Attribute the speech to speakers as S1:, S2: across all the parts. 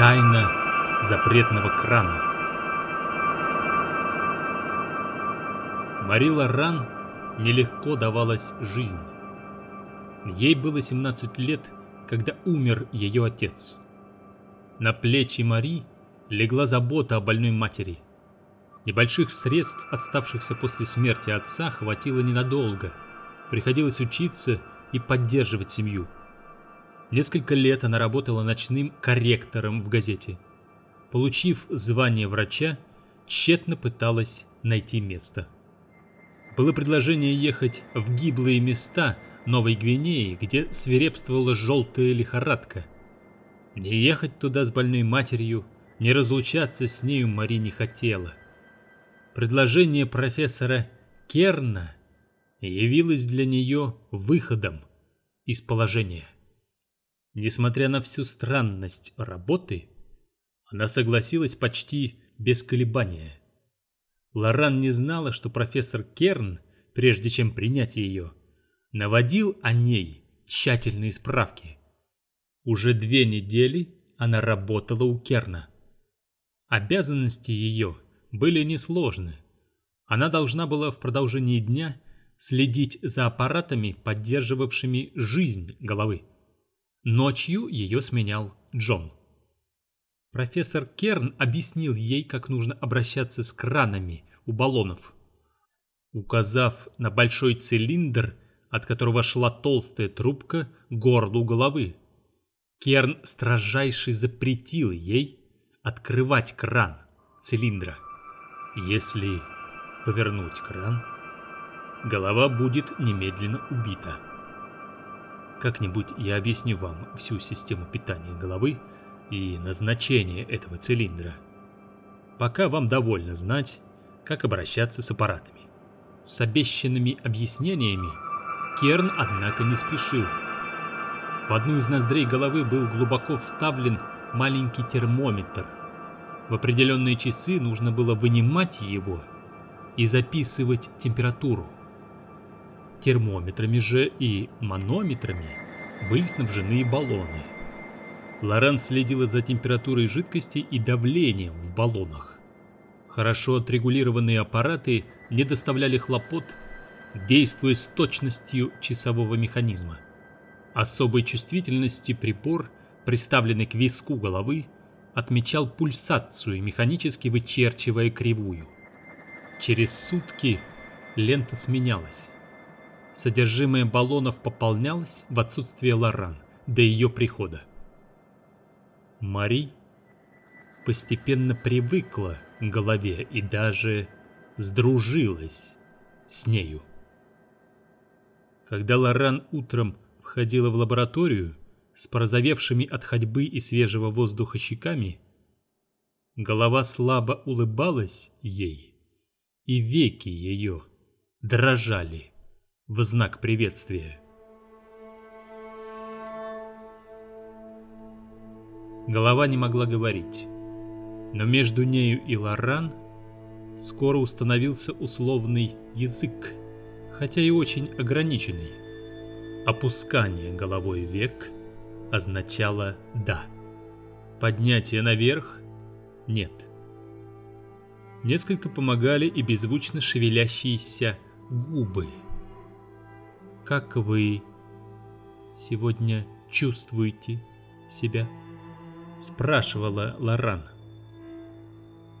S1: Тайна запретного крана. Мари Лоран нелегко давалась жизнь. Ей было 17 лет, когда умер ее отец. На плечи Мари легла забота о больной матери. Небольших средств, оставшихся после смерти отца, хватило ненадолго. Приходилось учиться и поддерживать семью. Несколько лет она работала ночным корректором в газете. Получив звание врача, тщетно пыталась найти место. Было предложение ехать в гиблые места Новой Гвинеи, где свирепствовала желтая лихорадка. Не ехать туда с больной матерью, не разлучаться с нею Мари не хотела. Предложение профессора Керна явилось для нее выходом из положения. Несмотря на всю странность работы, она согласилась почти без колебания. Лоран не знала, что профессор Керн, прежде чем принять ее, наводил о ней тщательные справки. Уже две недели она работала у Керна. Обязанности ее были несложны. Она должна была в продолжении дня следить за аппаратами, поддерживавшими жизнь головы. Ночью ее сменял Джон. Профессор Керн объяснил ей, как нужно обращаться с кранами у баллонов. Указав на большой цилиндр, от которого шла толстая трубка горлу головы, Керн строжайше запретил ей открывать кран цилиндра. Если повернуть кран, голова будет немедленно убита. Как-нибудь я объясню вам всю систему питания головы и назначение этого цилиндра. Пока вам довольно знать, как обращаться с аппаратами. С обещанными объяснениями Керн, однако, не спешил. В одну из ноздрей головы был глубоко вставлен маленький термометр. В определенные часы нужно было вынимать его и записывать температуру. Термометрами же и манометрами были снабжены баллоны. Лорен следила за температурой жидкости и давлением в баллонах. Хорошо отрегулированные аппараты не доставляли хлопот, действуя с точностью часового механизма. Особой чувствительности прибор, приставленный к виску головы, отмечал пульсацию, механически вычерчивая кривую. Через сутки лента сменялась. Содержимое баллонов пополнялось в отсутствие Лоран до ее прихода. Мари постепенно привыкла к голове и даже сдружилась с нею. Когда Лоран утром входила в лабораторию с порозовевшими от ходьбы и свежего воздуха щеками, голова слабо улыбалась ей, и веки ее дрожали в знак приветствия. Голова не могла говорить, но между нею и Лоран скоро установился условный язык, хотя и очень ограниченный. Опускание головой век означало «да». Поднятие наверх – «нет». Несколько помогали и беззвучно шевелящиеся губы – как вы сегодня чувствуете себя?» спрашивала Лоран.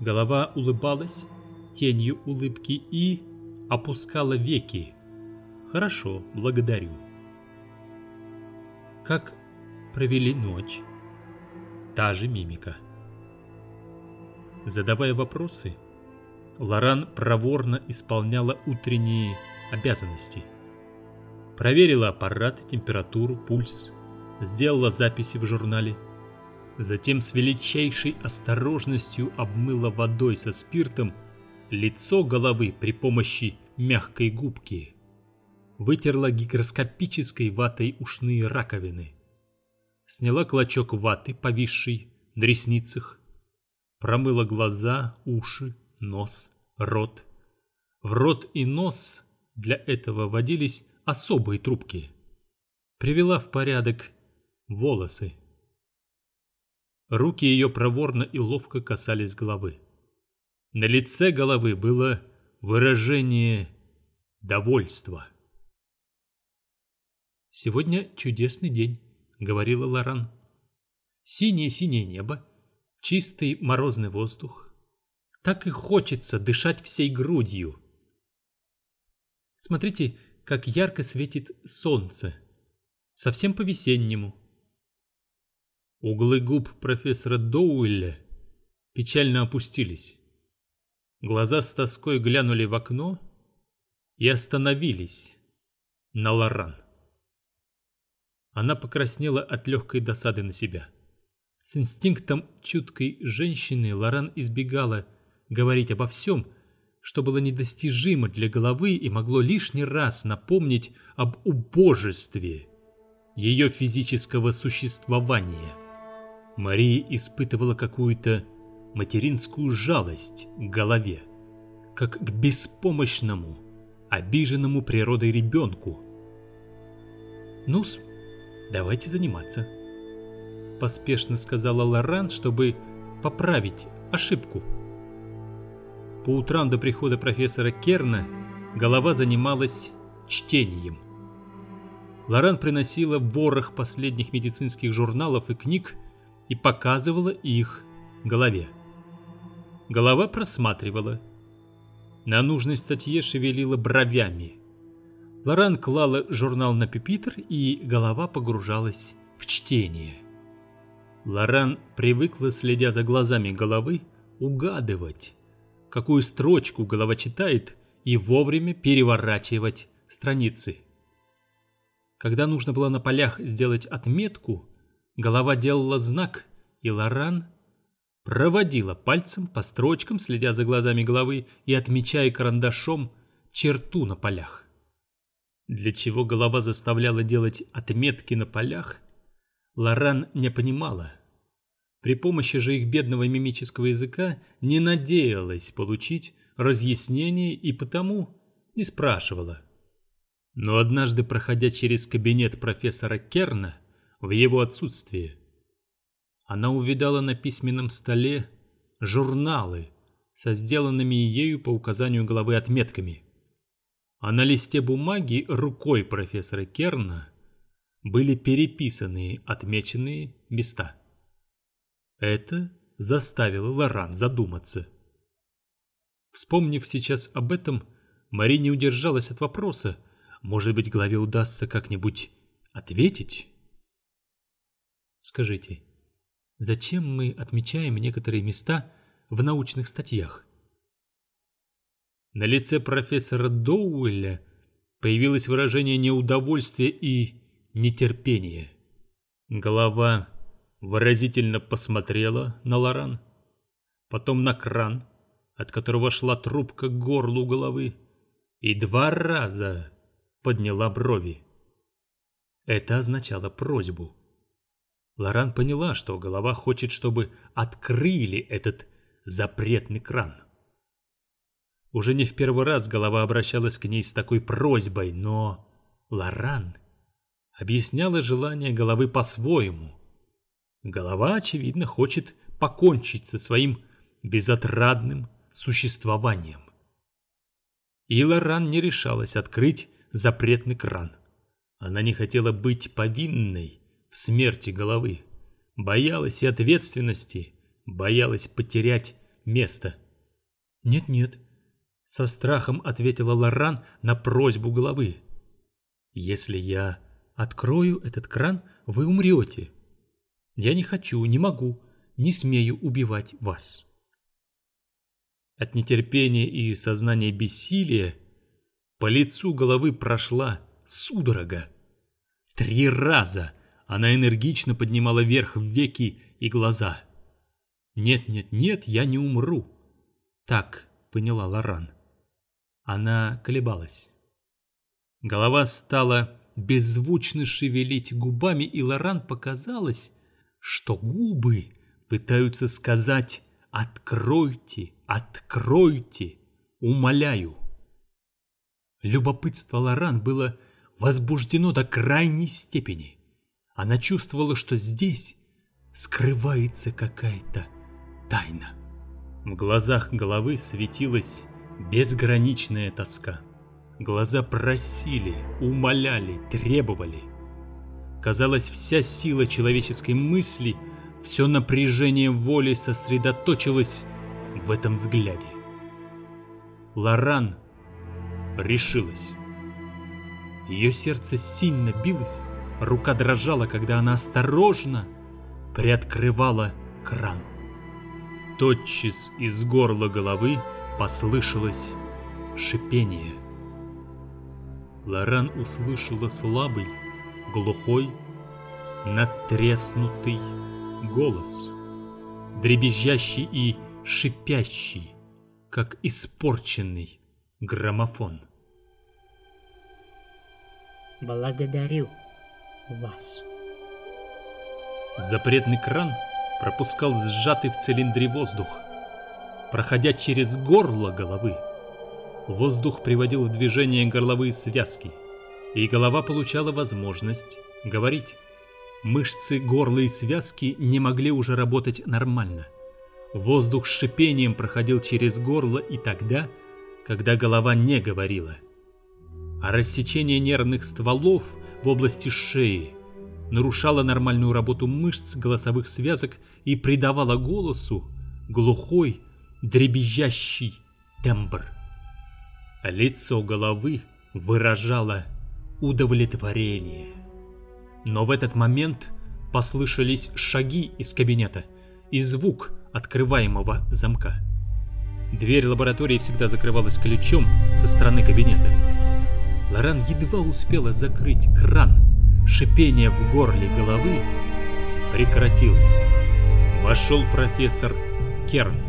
S1: Голова улыбалась тенью улыбки и опускала веки. «Хорошо, благодарю». «Как провели ночь?» Та же мимика. Задавая вопросы, Лоран проворно исполняла утренние обязанности – Проверила аппарат, температуру, пульс, сделала записи в журнале. Затем с величайшей осторожностью обмыла водой со спиртом лицо головы при помощи мягкой губки. Вытерла гигроскопической ватой ушные раковины. Сняла клочок ваты, повисший на ресницах. Промыла глаза, уши, нос, рот. В рот и нос для этого водились особые трубки. Привела в порядок волосы. Руки ее проворно и ловко касались головы. На лице головы было выражение довольства. «Сегодня чудесный день», — говорила Лоран. «Синее-синее небо, чистый морозный воздух. Так и хочется дышать всей грудью. Смотрите, как ярко светит солнце. Совсем по-весеннему». Углы губ профессора Доуэлля печально опустились. Глаза с тоской глянули в окно и остановились на Лоран. Она покраснела от легкой досады на себя. С инстинктом чуткой женщины Лоран избегала говорить обо всем, что было недостижимо для головы и могло лишний раз напомнить об убожестве ее физического существования. Мария испытывала какую-то материнскую жалость к голове, как к беспомощному, обиженному природой ребенку. «Ну-с, давайте заниматься», — поспешно сказала Лоран, чтобы поправить ошибку. По утрам до прихода профессора Керна голова занималась чтением. Лоран приносила ворох последних медицинских журналов и книг и показывала их голове. Голова просматривала. На нужной статье шевелила бровями. Лоран клала журнал на пепитр, и голова погружалась в чтение. Лоран привыкла, следя за глазами головы, угадывать, какую строчку голова читает, и вовремя переворачивать страницы. Когда нужно было на полях сделать отметку, голова делала знак, и Лоран проводила пальцем по строчкам, следя за глазами головы и отмечая карандашом черту на полях. Для чего голова заставляла делать отметки на полях, Лоран не понимала. При помощи же их бедного мимического языка не надеялась получить разъяснение и потому не спрашивала. Но однажды, проходя через кабинет профессора Керна, в его отсутствие, она увидала на письменном столе журналы со сделанными ею по указанию главы отметками. А на листе бумаги рукой профессора Керна были переписаны отмеченные места. Это заставило Лоран задуматься. Вспомнив сейчас об этом, Мари не удержалась от вопроса, может быть, главе удастся как-нибудь ответить? Скажите, Зачем мы отмечаем некоторые места в научных статьях? На лице профессора Доуэлля появилось выражение неудовольствия и нетерпения. Голова выразительно посмотрела на Лоран, потом на кран, от которого шла трубка к горлу головы, и два раза подняла брови. Это означало просьбу. Лоран поняла, что голова хочет, чтобы открыли этот запретный кран. Уже не в первый раз голова обращалась к ней с такой просьбой, но Лоран объясняла желание головы по-своему. Голова, очевидно, хочет покончить со своим безотрадным существованием. И Лоран не решалась открыть запретный кран. Она не хотела быть повинной смерти головы. Боялась и ответственности, боялась потерять место. «Нет-нет», — со страхом ответила Лоран на просьбу головы. «Если я открою этот кран, вы умрете. Я не хочу, не могу, не смею убивать вас». От нетерпения и сознания бессилия по лицу головы прошла судорога. Три раза она энергично поднимала вверх веки и глаза. «Нет, нет, нет, я не умру!» Так поняла Лоран. Она колебалась. Голова стала беззвучно шевелить губами, и Лоран показалось, что губы пытаются сказать «Откройте, откройте, умоляю». Любопытство Лоран было возбуждено до крайней степени. Она чувствовала, что здесь скрывается какая-то тайна. В глазах головы светилась безграничная тоска. Глаза просили, умоляли, требовали. Казалось, вся сила человеческой мысли, все напряжение воли сосредоточилось в этом взгляде. Лоран решилась. Ее сердце сильно билось, рука дрожала, когда она осторожно приоткрывала кран. Тотчас из горла головы послышалось шипение. Лоран услышала слабый, глухой, надтреснутый голос, дребезжащий и шипящий, как испорченный граммофон.
S2: Благодарю вас.
S1: Запретный кран пропускал сжатый в цилиндре воздух. Проходя через горло головы, воздух приводил в движение горловые связки, и голова получала возможность говорить. Мышцы горла и связки не могли уже работать нормально. Воздух с шипением проходил через горло и тогда, когда голова не говорила. А рассечение нервных стволов в области шеи нарушало нормальную работу мышц голосовых связок и придавало голосу глухой, дребезжащий тембр. Лицо головы выражало удовлетворение. Но в этот момент послышались шаги из кабинета и звук открываемого замка. Дверь лаборатории всегда закрывалась ключом со стороны кабинета. Лоран едва успела закрыть кран. Шипение в горле головы прекратилось. Вошел профессор Керн.